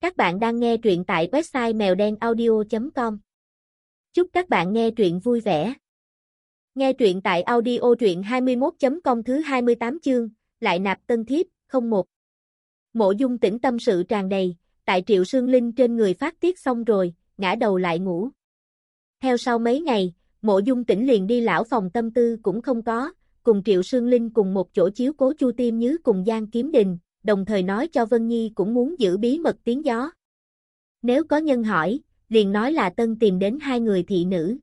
Các bạn đang nghe truyện tại website mèo đen audio.com. Chúc các bạn nghe truyện vui vẻ. Nghe truyện tại audio truyện 21.com thứ 28 chương, lại nạp tân thiếp, 01. Mộ dung tĩnh tâm sự tràn đầy, tại triệu sương linh trên người phát tiết xong rồi, ngã đầu lại ngủ. Theo sau mấy ngày, mộ dung tĩnh liền đi lão phòng tâm tư cũng không có, cùng triệu sương linh cùng một chỗ chiếu cố chu tiêm nhứ cùng Giang Kiếm Đình, đồng thời nói cho Vân Nhi cũng muốn giữ bí mật tiếng gió. Nếu có nhân hỏi, liền nói là tân tìm đến hai người thị nữ.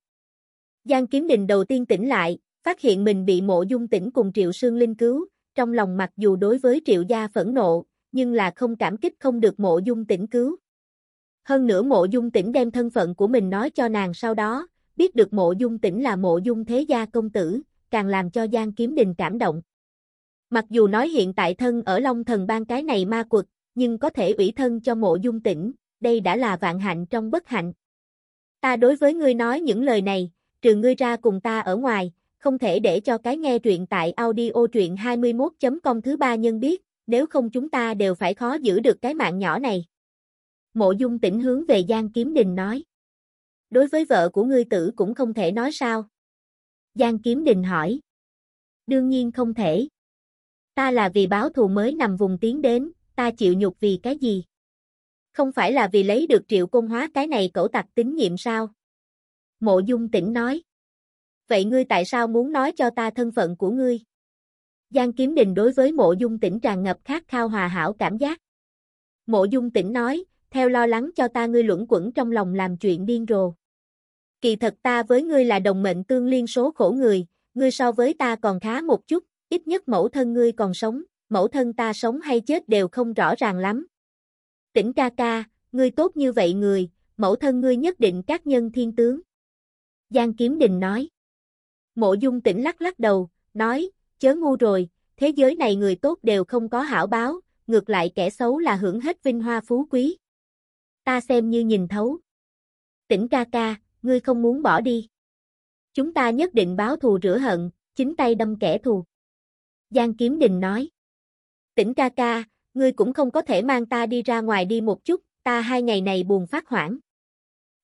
Giang Kiếm Đình đầu tiên tỉnh lại, phát hiện mình bị mộ dung tỉnh cùng Triệu Sương Linh cứu, trong lòng mặc dù đối với Triệu Gia phẫn nộ, nhưng là không cảm kích không được mộ dung tỉnh cứu. Hơn nữa mộ dung tỉnh đem thân phận của mình nói cho nàng sau đó, biết được mộ dung tỉnh là mộ dung thế gia công tử, càng làm cho Giang Kiếm Đình cảm động. Mặc dù nói hiện tại thân ở Long Thần Bang cái này ma quật, nhưng có thể ủy thân cho mộ dung tỉnh, đây đã là vạn hạnh trong bất hạnh. Ta đối với ngươi nói những lời này, trừ ngươi ra cùng ta ở ngoài, không thể để cho cái nghe truyện tại audio truyện 21.com thứ ba nhân biết, nếu không chúng ta đều phải khó giữ được cái mạng nhỏ này. Mộ dung tỉnh hướng về Giang Kiếm Đình nói. Đối với vợ của ngươi tử cũng không thể nói sao. Giang Kiếm Đình hỏi. Đương nhiên không thể. Ta là vì báo thù mới nằm vùng tiến đến, ta chịu nhục vì cái gì? Không phải là vì lấy được triệu công hóa cái này cẩu tặc tín nhiệm sao? Mộ dung tỉnh nói. Vậy ngươi tại sao muốn nói cho ta thân phận của ngươi? Giang Kiếm Đình đối với mộ dung tỉnh tràn ngập khát khao hòa hảo cảm giác. Mộ dung tỉnh nói, theo lo lắng cho ta ngươi luẩn quẩn trong lòng làm chuyện điên rồ. Kỳ thật ta với ngươi là đồng mệnh tương liên số khổ người, ngươi so với ta còn khá một chút, ít nhất mẫu thân ngươi còn sống, mẫu thân ta sống hay chết đều không rõ ràng lắm. Tỉnh ca ca, ngươi tốt như vậy người, mẫu thân ngươi nhất định các nhân thiên tướng. Giang Kiếm Đình nói. Mộ dung tỉnh lắc lắc đầu, nói, chớ ngu rồi, thế giới này người tốt đều không có hảo báo, ngược lại kẻ xấu là hưởng hết vinh hoa phú quý. Ta xem như nhìn thấu. Tỉnh ca ca, ngươi không muốn bỏ đi. Chúng ta nhất định báo thù rửa hận, chính tay đâm kẻ thù. Giang Kiếm Đình nói. Tỉnh ca ca, ngươi cũng không có thể mang ta đi ra ngoài đi một chút, ta hai ngày này buồn phát hoảng.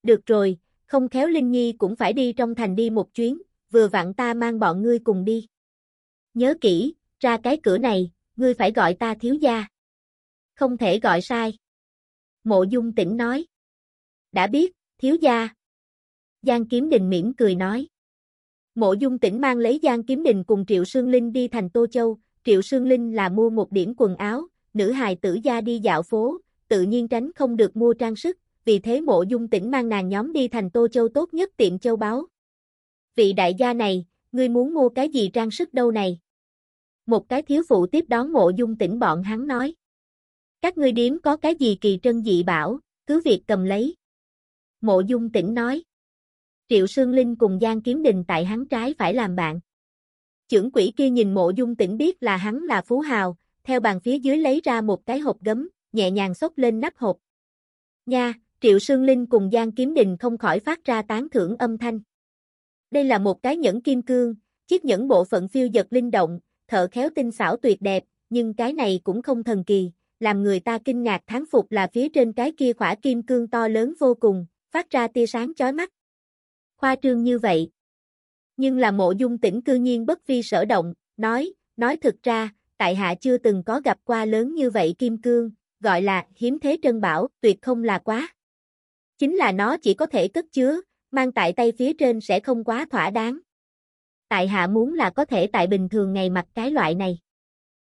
Được rồi, không khéo Linh Nhi cũng phải đi trong thành đi một chuyến, vừa vặn ta mang bọn ngươi cùng đi. Nhớ kỹ, ra cái cửa này, ngươi phải gọi ta thiếu gia. Không thể gọi sai. Mộ dung tỉnh nói. Đã biết, thiếu gia. Giang Kiếm Đình mỉm cười nói. Mộ dung tỉnh mang lấy Giang Kiếm Đình cùng Triệu Sương Linh đi thành Tô Châu, Triệu Sương Linh là mua một điểm quần áo, nữ hài tử gia đi dạo phố, tự nhiên tránh không được mua trang sức, vì thế mộ dung tỉnh mang nàng nhóm đi thành Tô Châu tốt nhất tiệm châu báu. Vị đại gia này, ngươi muốn mua cái gì trang sức đâu này? Một cái thiếu phụ tiếp đón mộ dung tỉnh bọn hắn nói. Các ngươi điếm có cái gì kỳ trân dị bảo, cứ việc cầm lấy. Mộ dung tỉnh nói. Triệu Sương Linh cùng Giang Kiếm Đình tại hắn trái phải làm bạn. Chưởng quỷ kia nhìn mộ dung tỉnh biết là hắn là phú hào, theo bàn phía dưới lấy ra một cái hộp gấm, nhẹ nhàng xốc lên nắp hộp. Nha, Triệu Sương Linh cùng Giang Kiếm Đình không khỏi phát ra tán thưởng âm thanh. Đây là một cái nhẫn kim cương, chiếc nhẫn bộ phận phiêu giật linh động, thợ khéo tinh xảo tuyệt đẹp, nhưng cái này cũng không thần kỳ, làm người ta kinh ngạc thán phục là phía trên cái kia khỏa kim cương to lớn vô cùng, phát ra tia sáng chói mắt khoa trương như vậy. Nhưng là mộ dung tỉnh cư nhiên bất vi sở động, nói, nói thực ra, tại hạ chưa từng có gặp qua lớn như vậy kim cương, gọi là hiếm thế trân bảo, tuyệt không là quá. Chính là nó chỉ có thể cất chứa, mang tại tay phía trên sẽ không quá thỏa đáng. Tại hạ muốn là có thể tại bình thường ngày mặc cái loại này.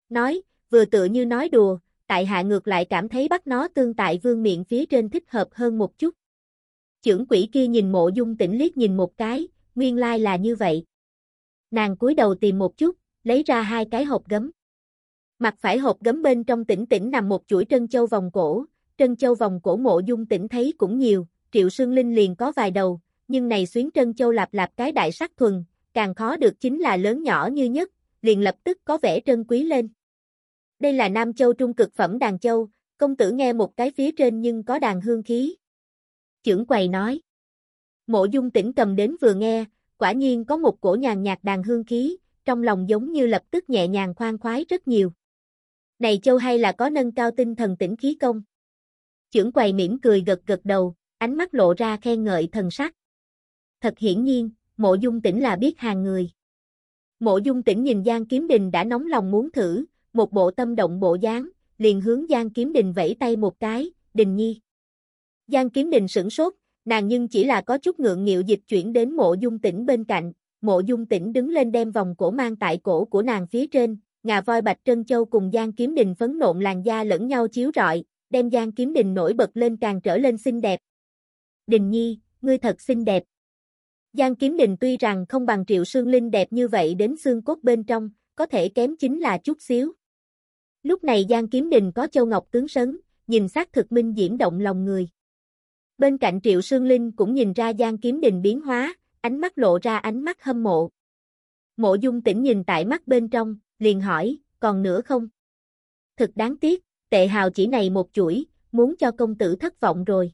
Nói, vừa tự như nói đùa, tại hạ ngược lại cảm thấy bắt nó tương tại vương miệng phía trên thích hợp hơn một chút. Chưởng quỷ kia nhìn mộ dung tỉnh liếc nhìn một cái, nguyên lai là như vậy. Nàng cúi đầu tìm một chút, lấy ra hai cái hộp gấm. Mặt phải hộp gấm bên trong tỉnh tỉnh nằm một chuỗi trân châu vòng cổ, trân châu vòng cổ mộ dung tỉnh thấy cũng nhiều, triệu sương linh liền có vài đầu, nhưng này xuyến trân châu lạp lạp cái đại sắc thuần, càng khó được chính là lớn nhỏ như nhất, liền lập tức có vẻ trân quý lên. Đây là Nam Châu trung cực phẩm đàn châu, công tử nghe một cái phía trên nhưng có đàn hương khí. Chưởng quầy nói. Mộ dung tỉnh cầm đến vừa nghe, quả nhiên có một cổ nhàn nhạt đàn hương khí, trong lòng giống như lập tức nhẹ nhàng khoan khoái rất nhiều. Này châu hay là có nâng cao tinh thần tỉnh khí công. Chưởng quầy mỉm cười gật gật đầu, ánh mắt lộ ra khen ngợi thần sắc. Thật hiển nhiên, mộ dung tỉnh là biết hàng người. Mộ dung tỉnh nhìn Giang Kiếm Đình đã nóng lòng muốn thử, một bộ tâm động bộ dáng, liền hướng Giang Kiếm Đình vẫy tay một cái, Đình Nhi. Giang Kiếm Đình sửng sốt, nàng nhưng chỉ là có chút ngượng nghịu dịch chuyển đến mộ dung tỉnh bên cạnh, mộ dung tỉnh đứng lên đem vòng cổ mang tại cổ của nàng phía trên, ngà voi bạch trân châu cùng Giang Kiếm Đình phấn nộn làn da lẫn nhau chiếu rọi, đem Giang Kiếm Đình nổi bật lên càng trở lên xinh đẹp. Đình Nhi, ngươi thật xinh đẹp. Giang Kiếm Đình tuy rằng không bằng Triệu Sương Linh đẹp như vậy đến xương cốt bên trong, có thể kém chính là chút xíu. Lúc này Giang Kiếm Đình có Châu Ngọc tướng sấn, nhìn xác thực minh diễm động lòng người. Bên cạnh Triệu Sương Linh cũng nhìn ra Giang Kiếm Đình biến hóa, ánh mắt lộ ra ánh mắt hâm mộ. Mộ Dung Tĩnh nhìn tại mắt bên trong, liền hỏi, còn nữa không? thật đáng tiếc, tệ hào chỉ này một chuỗi, muốn cho công tử thất vọng rồi.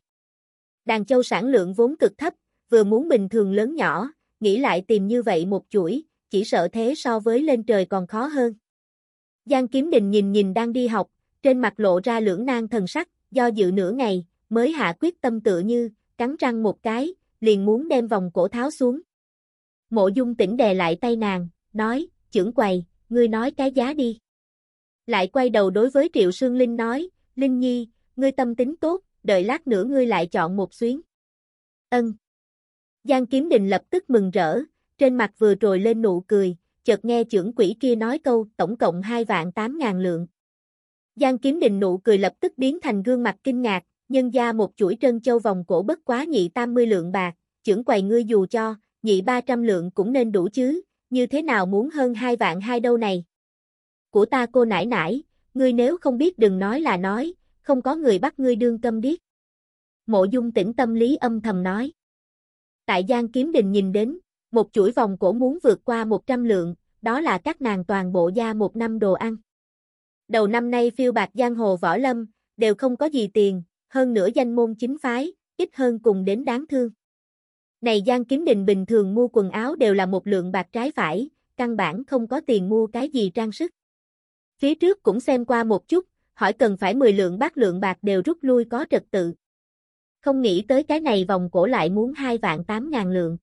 Đàn châu sản lượng vốn cực thấp, vừa muốn bình thường lớn nhỏ, nghĩ lại tìm như vậy một chuỗi, chỉ sợ thế so với lên trời còn khó hơn. Giang Kiếm Đình nhìn nhìn đang đi học, trên mặt lộ ra lưỡng nan thần sắc, do dự nửa ngày, mới hạ quyết tâm tựa như, cắn răng một cái, liền muốn đem vòng cổ tháo xuống. Mộ dung tỉnh đè lại tay nàng, nói, trưởng quầy, ngươi nói cái giá đi. Lại quay đầu đối với Triệu Sương Linh nói, Linh Nhi, ngươi tâm tính tốt, đợi lát nữa ngươi lại chọn một xuyến. Ân. Giang Kiếm Đình lập tức mừng rỡ, trên mặt vừa trồi lên nụ cười, chợt nghe trưởng quỷ kia nói câu tổng cộng 2 vạn 8 ngàn lượng. Giang Kiếm Đình nụ cười lập tức biến thành gương mặt kinh ngạc, nhân gia một chuỗi trân châu vòng cổ bất quá nhị 80 lượng bạc, trưởng quầy ngươi dù cho, nhị 300 lượng cũng nên đủ chứ, như thế nào muốn hơn hai vạn hai đâu này. Của ta cô nải nải, ngươi nếu không biết đừng nói là nói, không có người bắt ngươi đương câm điếc. Mộ dung tĩnh tâm lý âm thầm nói. Tại Giang Kiếm Đình nhìn đến, một chuỗi vòng cổ muốn vượt qua 100 lượng, đó là các nàng toàn bộ gia một năm đồ ăn. Đầu năm nay phiêu bạc giang hồ võ lâm, đều không có gì tiền, hơn nữa danh môn chính phái, ít hơn cùng đến đáng thương. Này Giang Kiếm Đình bình thường mua quần áo đều là một lượng bạc trái phải, căn bản không có tiền mua cái gì trang sức. Phía trước cũng xem qua một chút, hỏi cần phải 10 lượng bát lượng bạc đều rút lui có trật tự. Không nghĩ tới cái này vòng cổ lại muốn 2 vạn 8 ngàn lượng.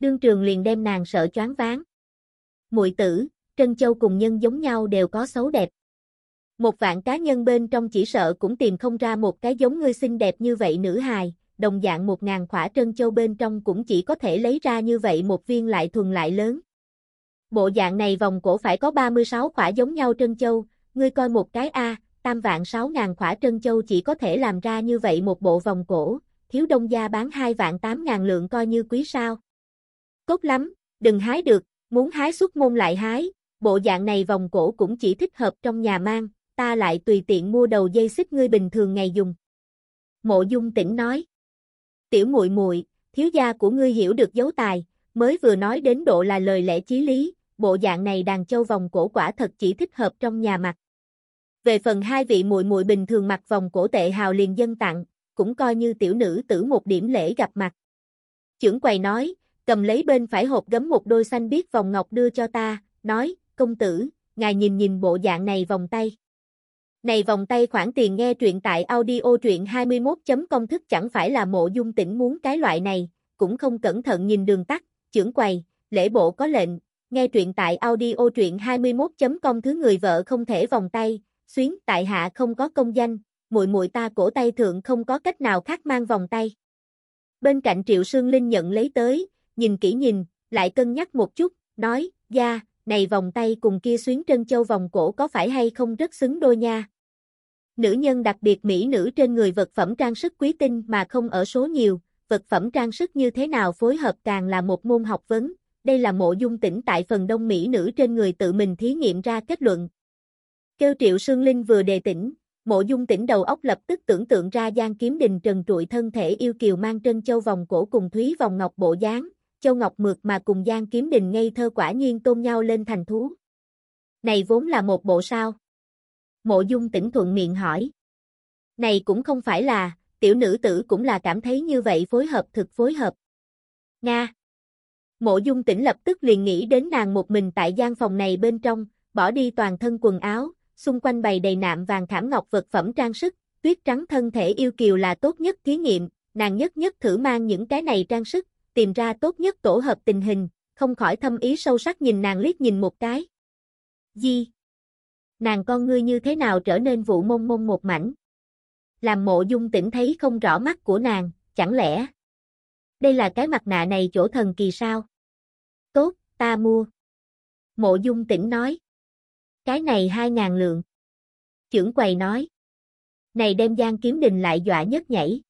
Đương trường liền đem nàng sợ choáng váng. Muội tử, Trân Châu cùng nhân giống nhau đều có xấu đẹp. Một vạn cá nhân bên trong chỉ sợ cũng tìm không ra một cái giống ngươi xinh đẹp như vậy nữ hài, đồng dạng một ngàn khỏa Trân Châu bên trong cũng chỉ có thể lấy ra như vậy một viên lại thuần lại lớn. Bộ dạng này vòng cổ phải có 36 khỏa giống nhau Trân Châu, ngươi coi một cái A, tam vạn 6 ngàn khỏa Trân Châu chỉ có thể làm ra như vậy một bộ vòng cổ, thiếu đông gia bán 2 vạn 8 ngàn lượng coi như quý sao. cốt lắm, đừng hái được, muốn hái xuất môn lại hái, bộ dạng này vòng cổ cũng chỉ thích hợp trong nhà mang, ta lại tùy tiện mua đầu dây xích ngươi bình thường ngày dùng. Mộ Dung Tĩnh nói. Tiểu muội muội, thiếu gia của ngươi hiểu được dấu tài, mới vừa nói đến độ là lời lẽ chí lý, bộ dạng này đàn châu vòng cổ quả thật chỉ thích hợp trong nhà mặt. Về phần hai vị muội muội bình thường mặc vòng cổ tệ hào liền dân tặng, cũng coi như tiểu nữ tử một điểm lễ gặp mặt. Chưởng quầy nói, cầm lấy bên phải hộp gấm một đôi xanh biết vòng ngọc đưa cho ta, nói, công tử, ngài nhìn nhìn bộ dạng này vòng tay. Này vòng tay khoản tiền nghe truyện tại audio truyện 21.công thức chẳng phải là mộ dung tỉnh muốn cái loại này, cũng không cẩn thận nhìn đường tắt, trưởng quầy, lễ bộ có lệnh, nghe truyện tại audio truyện 21.com thứ người vợ không thể vòng tay, xuyến tại hạ không có công danh, muội muội ta cổ tay thượng không có cách nào khác mang vòng tay. Bên cạnh Triệu Sương Linh nhận lấy tới, nhìn kỹ nhìn, lại cân nhắc một chút, nói, gia, này vòng tay cùng kia xuyến trân châu vòng cổ có phải hay không rất xứng đôi nha. Nữ nhân đặc biệt mỹ nữ trên người vật phẩm trang sức quý tinh mà không ở số nhiều, vật phẩm trang sức như thế nào phối hợp càng là một môn học vấn, đây là mộ dung tỉnh tại phần đông mỹ nữ trên người tự mình thí nghiệm ra kết luận. Kêu triệu Sương Linh vừa đề tỉnh, mộ dung tỉnh đầu óc lập tức tưởng tượng ra Giang Kiếm Đình trần trụi thân thể yêu kiều mang trân châu vòng cổ cùng thúy vòng ngọc bộ dáng, châu ngọc mượt mà cùng Giang Kiếm Đình ngây thơ quả nhiên tôn nhau lên thành thú. Này vốn là một bộ sao? Mộ dung tỉnh thuận miệng hỏi. Này cũng không phải là, tiểu nữ tử cũng là cảm thấy như vậy phối hợp thực phối hợp. Nga. Mộ dung tỉnh lập tức liền nghĩ đến nàng một mình tại gian phòng này bên trong, bỏ đi toàn thân quần áo, xung quanh bày đầy nạm vàng thảm ngọc vật phẩm trang sức, tuyết trắng thân thể yêu kiều là tốt nhất thí nghiệm, nàng nhất nhất thử mang những cái này trang sức, tìm ra tốt nhất tổ hợp tình hình, không khỏi thâm ý sâu sắc nhìn nàng liếc nhìn một cái. Di. Nàng con ngươi như thế nào trở nên vụ mông mông một mảnh. Làm mộ dung tỉnh thấy không rõ mắt của nàng, chẳng lẽ. Đây là cái mặt nạ này chỗ thần kỳ sao? Tốt, ta mua. Mộ dung tỉnh nói. Cái này hai ngàn lượng. Chưởng quầy nói. Này đem gian Kiếm Đình lại dọa nhất nhảy.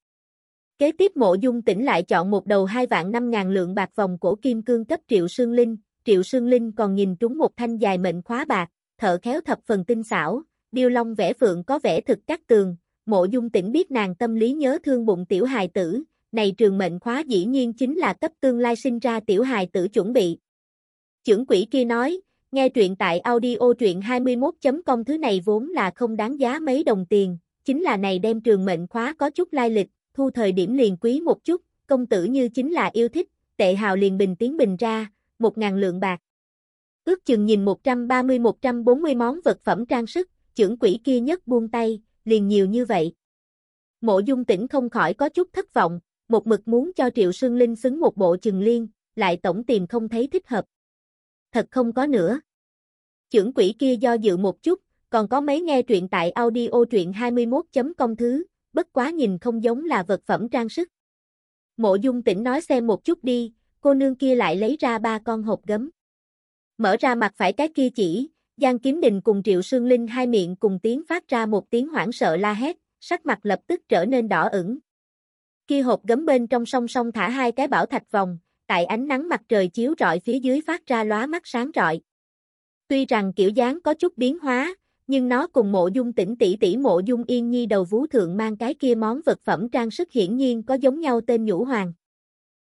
Kế tiếp mộ dung tỉnh lại chọn một đầu hai vạn năm ngàn lượng bạc vòng cổ kim cương cấp Triệu Sương Linh, Triệu Sương Linh còn nhìn trúng một thanh dài mệnh khóa bạc, thợ khéo thập phần tinh xảo, điêu long vẽ phượng có vẻ thực cắt tường, mộ dung tỉnh biết nàng tâm lý nhớ thương bụng tiểu hài tử, này trường mệnh khóa dĩ nhiên chính là cấp tương lai sinh ra tiểu hài tử chuẩn bị. Chưởng quỷ kia nói, nghe truyện tại audio truyện 21.com thứ này vốn là không đáng giá mấy đồng tiền, chính là này đem trường mệnh khóa có chút lai lịch, thu thời điểm liền quý một chút, công tử như chính là yêu thích, tệ hào liền bình tiến bình ra, một ngàn lượng bạc. Ước chừng nhìn 130-140 món vật phẩm trang sức, trưởng quỷ kia nhất buông tay, liền nhiều như vậy. Mộ dung tỉnh không khỏi có chút thất vọng, một mực muốn cho Triệu Sương Linh xứng một bộ chừng liên, lại tổng tìm không thấy thích hợp. Thật không có nữa. Trưởng quỷ kia do dự một chút, còn có mấy nghe truyện tại audio truyện 21.com thứ, bất quá nhìn không giống là vật phẩm trang sức. Mộ dung tỉnh nói xem một chút đi, cô nương kia lại lấy ra ba con hộp gấm. Mở ra mặt phải cái kia chỉ, Giang Kiếm Đình cùng Triệu Sương Linh hai miệng cùng tiếng phát ra một tiếng hoảng sợ la hét, sắc mặt lập tức trở nên đỏ ửng. Kia hộp gấm bên trong song song thả hai cái bảo thạch vòng, tại ánh nắng mặt trời chiếu rọi phía dưới phát ra lóa mắt sáng rọi. Tuy rằng kiểu dáng có chút biến hóa, nhưng nó cùng mộ dung tỉnh tỷ tỷ mộ dung yên nhi đầu vú thượng mang cái kia món vật phẩm trang sức hiển nhiên có giống nhau tên nhũ hoàng.